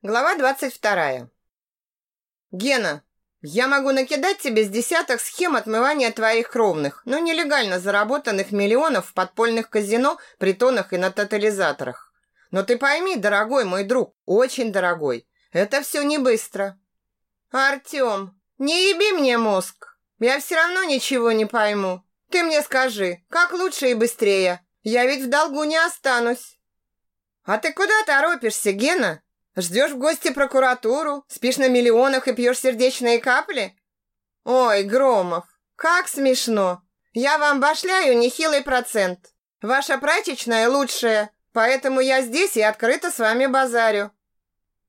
Глава 22. Гена, я могу накидать тебе с десяток схем отмывания твоих кровных, но нелегально заработанных миллионов в подпольных казино, притонах и на тотализаторах. Но ты пойми, дорогой мой друг, очень дорогой, это все не быстро. Артем, не еби мне мозг. Я все равно ничего не пойму. Ты мне скажи, как лучше и быстрее? Я ведь в долгу не останусь. А ты куда торопишься, Гена? Ждешь в гости прокуратуру, спишь на миллионах и пьешь сердечные капли? Ой, Громов, как смешно. Я вам башляю нехилый процент. Ваша прачечная лучшая, поэтому я здесь и открыто с вами базарю.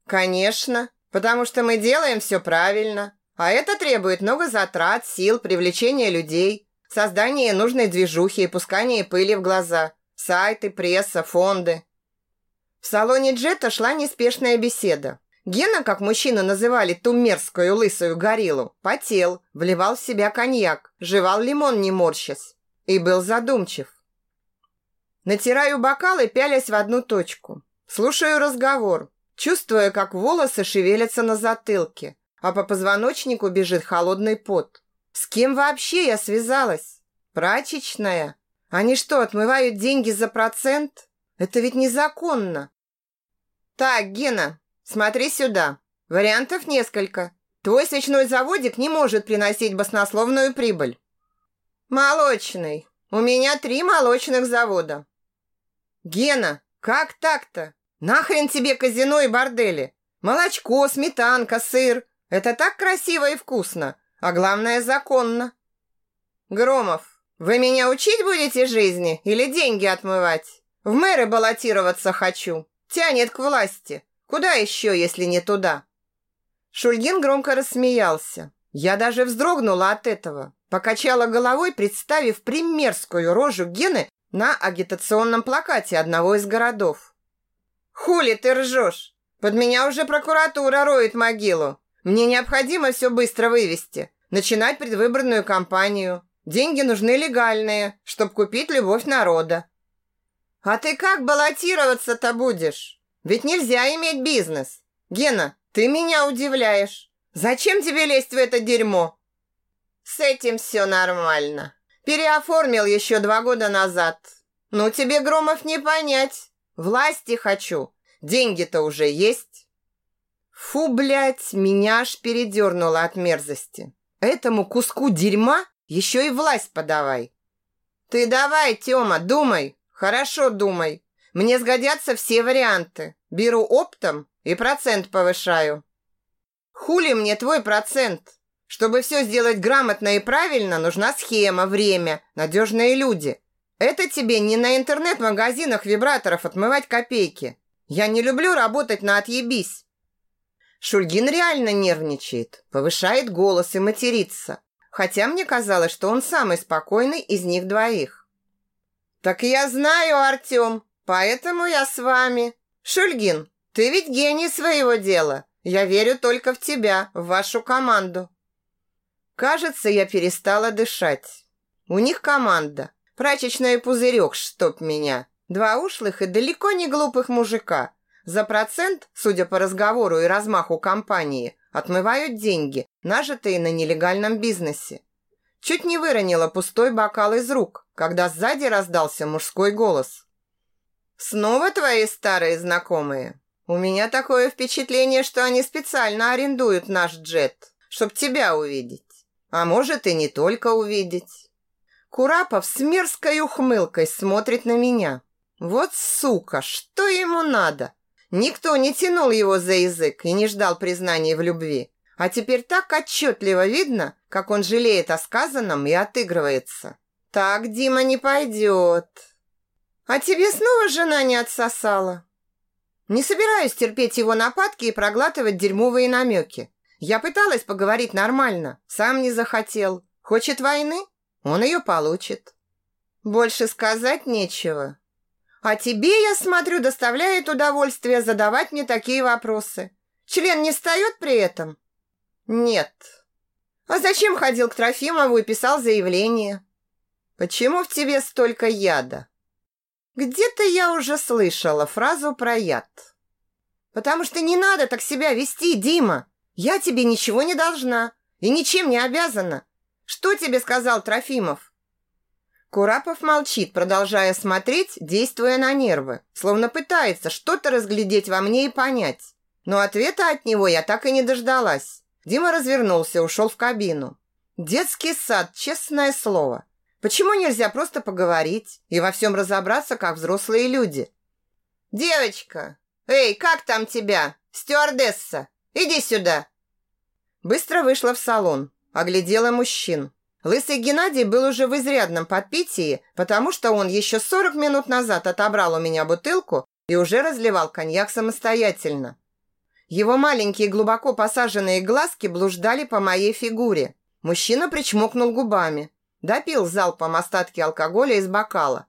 Конечно, потому что мы делаем все правильно. А это требует много затрат, сил, привлечения людей, создания нужной движухи и пускания пыли в глаза, сайты, пресса, фонды. В салоне Джета шла неспешная беседа. Гена, как мужчину называли ту мерзкую лысую гориллу, потел, вливал в себя коньяк, жевал лимон не морщась и был задумчив. Натираю бокал и пялясь в одну точку. Слушаю разговор, чувствуя, как волосы шевелятся на затылке, а по позвоночнику бежит холодный пот. С кем вообще я связалась? Прачечная? Они что, отмывают деньги за процент? Это ведь незаконно. Так, Гена, смотри сюда. Вариантов несколько. Твой свечной заводик не может приносить баснословную прибыль. Молочный. У меня три молочных завода. Гена, как так-то? Нахрен тебе казино и бордели? Молочко, сметанка, сыр. Это так красиво и вкусно. А главное, законно. Громов, вы меня учить будете жизни или деньги отмывать? В мэры баллотироваться хочу. Тянет к власти. Куда еще, если не туда?» Шульгин громко рассмеялся. Я даже вздрогнула от этого. Покачала головой, представив примерскую рожу Гены на агитационном плакате одного из городов. «Хули ты ржешь? Под меня уже прокуратура роет могилу. Мне необходимо все быстро вывести. Начинать предвыборную кампанию. Деньги нужны легальные, чтобы купить любовь народа. А ты как баллотироваться-то будешь? Ведь нельзя иметь бизнес. Гена, ты меня удивляешь. Зачем тебе лезть в это дерьмо? С этим все нормально. Переоформил еще два года назад. Ну, тебе, Громов, не понять. Власти хочу. Деньги-то уже есть. Фу, блядь, меня аж передернуло от мерзости. Этому куску дерьма еще и власть подавай. Ты давай, Тёма, думай, Хорошо думай. Мне сгодятся все варианты. Беру оптом и процент повышаю. Хули мне твой процент? Чтобы все сделать грамотно и правильно, нужна схема, время, надежные люди. Это тебе не на интернет-магазинах вибраторов отмывать копейки. Я не люблю работать на отъебись. Шульгин реально нервничает, повышает голос и матерится. Хотя мне казалось, что он самый спокойный из них двоих. «Так я знаю, Артем, поэтому я с вами. Шульгин, ты ведь гений своего дела. Я верю только в тебя, в вашу команду». Кажется, я перестала дышать. У них команда. Прачечная пузырек, чтоб меня. Два ушлых и далеко не глупых мужика. За процент, судя по разговору и размаху компании, отмывают деньги, нажитые на нелегальном бизнесе. Чуть не выронила пустой бокал из рук, когда сзади раздался мужской голос. «Снова твои старые знакомые? У меня такое впечатление, что они специально арендуют наш джет, чтоб тебя увидеть. А может и не только увидеть». Курапов с мерзкой ухмылкой смотрит на меня. Вот сука, что ему надо? Никто не тянул его за язык и не ждал признания в любви. А теперь так отчетливо видно, как он жалеет о сказанном и отыгрывается. Так, Дима, не пойдет. А тебе снова жена не отсосала? Не собираюсь терпеть его нападки и проглатывать дерьмовые намеки. Я пыталась поговорить нормально, сам не захотел. Хочет войны? Он ее получит. Больше сказать нечего. А тебе, я смотрю, доставляет удовольствие задавать мне такие вопросы. Член не встает при этом? Нет. А зачем ходил к Трофимову и писал заявление? Почему в тебе столько яда? Где-то я уже слышала фразу про яд. Потому что не надо так себя вести, Дима. Я тебе ничего не должна и ничем не обязана. Что тебе сказал Трофимов? Курапов молчит, продолжая смотреть, действуя на нервы, словно пытается что-то разглядеть во мне и понять. Но ответа от него я так и не дождалась. Дима развернулся, ушел в кабину. Детский сад, честное слово. Почему нельзя просто поговорить и во всем разобраться, как взрослые люди? «Девочка! Эй, как там тебя? Стюардесса! Иди сюда!» Быстро вышла в салон, оглядела мужчин. Лысый Геннадий был уже в изрядном подпитии, потому что он еще 40 минут назад отобрал у меня бутылку и уже разливал коньяк самостоятельно. Его маленькие глубоко посаженные глазки блуждали по моей фигуре. Мужчина причмокнул губами, допил залпом остатки алкоголя из бокала.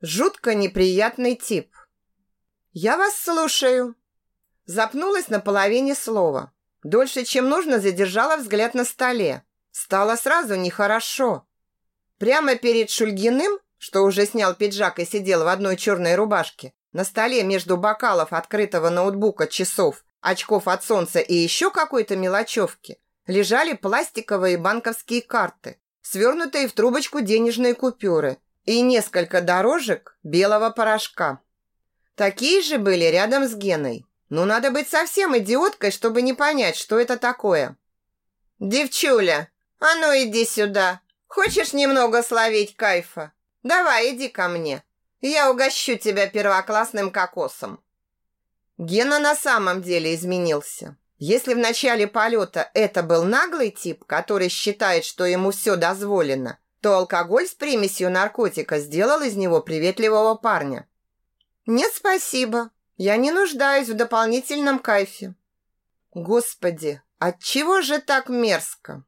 Жутко неприятный тип. «Я вас слушаю». Запнулась на половине слова. Дольше, чем нужно, задержала взгляд на столе. Стало сразу нехорошо. Прямо перед Шульгиным, что уже снял пиджак и сидел в одной черной рубашке, на столе между бокалов открытого ноутбука часов, очков от солнца и еще какой-то мелочевки, лежали пластиковые банковские карты, свернутые в трубочку денежные купюры и несколько дорожек белого порошка. Такие же были рядом с Геной. Ну, надо быть совсем идиоткой, чтобы не понять, что это такое. «Девчуля, а ну иди сюда. Хочешь немного словить кайфа? Давай, иди ко мне. Я угощу тебя первоклассным кокосом». Гена на самом деле изменился. Если в начале полета это был наглый тип, который считает, что ему все дозволено, то алкоголь с примесью наркотика сделал из него приветливого парня. «Нет, спасибо. Я не нуждаюсь в дополнительном кайфе». «Господи, отчего же так мерзко?»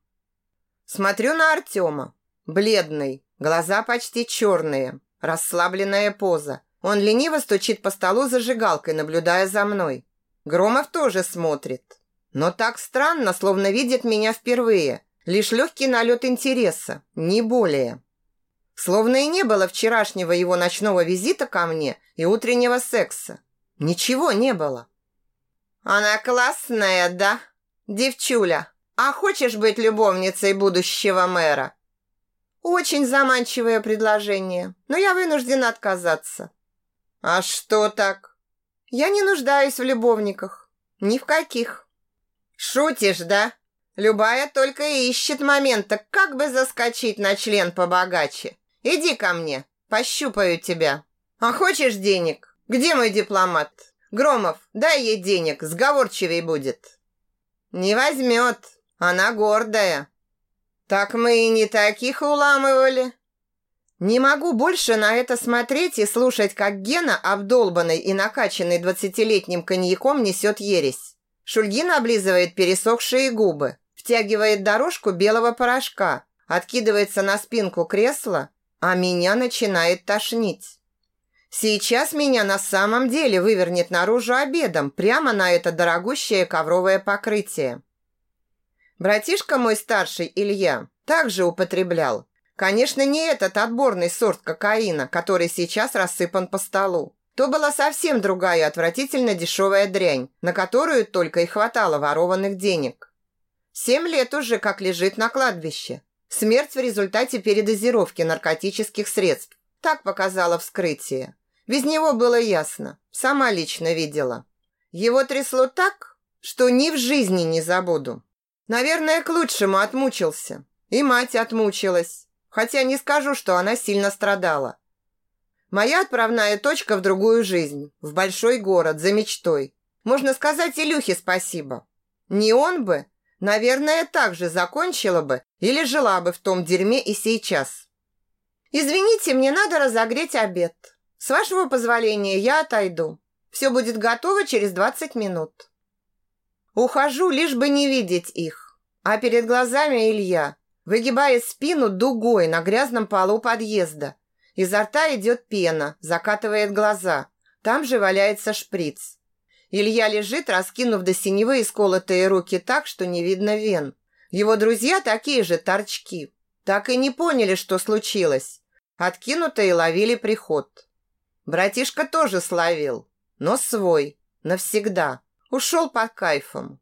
Смотрю на Артема. Бледный, глаза почти черные, расслабленная поза. Он лениво стучит по столу зажигалкой, наблюдая за мной. Громов тоже смотрит. Но так странно, словно видит меня впервые. Лишь легкий налет интереса, не более. Словно и не было вчерашнего его ночного визита ко мне и утреннего секса. Ничего не было. «Она классная, да? Девчуля, а хочешь быть любовницей будущего мэра?» «Очень заманчивое предложение, но я вынуждена отказаться». «А что так?» «Я не нуждаюсь в любовниках. Ни в каких». «Шутишь, да? Любая только и ищет момента, как бы заскочить на член побогаче. Иди ко мне, пощупаю тебя. А хочешь денег? Где мой дипломат? Громов, дай ей денег, сговорчивей будет». «Не возьмет, она гордая». «Так мы и не таких уламывали». Не могу больше на это смотреть и слушать, как Гена, обдолбанный и накачанный двадцатилетним коньяком, несет ересь. Шульгин облизывает пересохшие губы, втягивает дорожку белого порошка, откидывается на спинку кресла, а меня начинает тошнить. Сейчас меня на самом деле вывернет наружу обедом прямо на это дорогущее ковровое покрытие. Братишка мой старший, Илья, также употреблял. Конечно, не этот отборный сорт кокаина, который сейчас рассыпан по столу. То была совсем другая отвратительно дешевая дрянь, на которую только и хватало ворованных денег. Семь лет уже как лежит на кладбище. Смерть в результате передозировки наркотических средств. Так показало вскрытие. Без него было ясно. Сама лично видела. Его трясло так, что ни в жизни не забуду. Наверное, к лучшему отмучился. И мать отмучилась. Хотя не скажу, что она сильно страдала. Моя отправная точка в другую жизнь. В большой город, за мечтой. Можно сказать Илюхе спасибо. Не он бы, наверное, так же закончила бы или жила бы в том дерьме и сейчас. Извините, мне надо разогреть обед. С вашего позволения я отойду. Все будет готово через 20 минут. Ухожу, лишь бы не видеть их. А перед глазами Илья, выгибая спину дугой на грязном полу подъезда. Изо рта идет пена, закатывает глаза. Там же валяется шприц. Илья лежит, раскинув до синевы исколотые руки так, что не видно вен. Его друзья такие же торчки. Так и не поняли, что случилось. Откинутые ловили приход. Братишка тоже словил, но свой. Навсегда. Ушел под кайфом.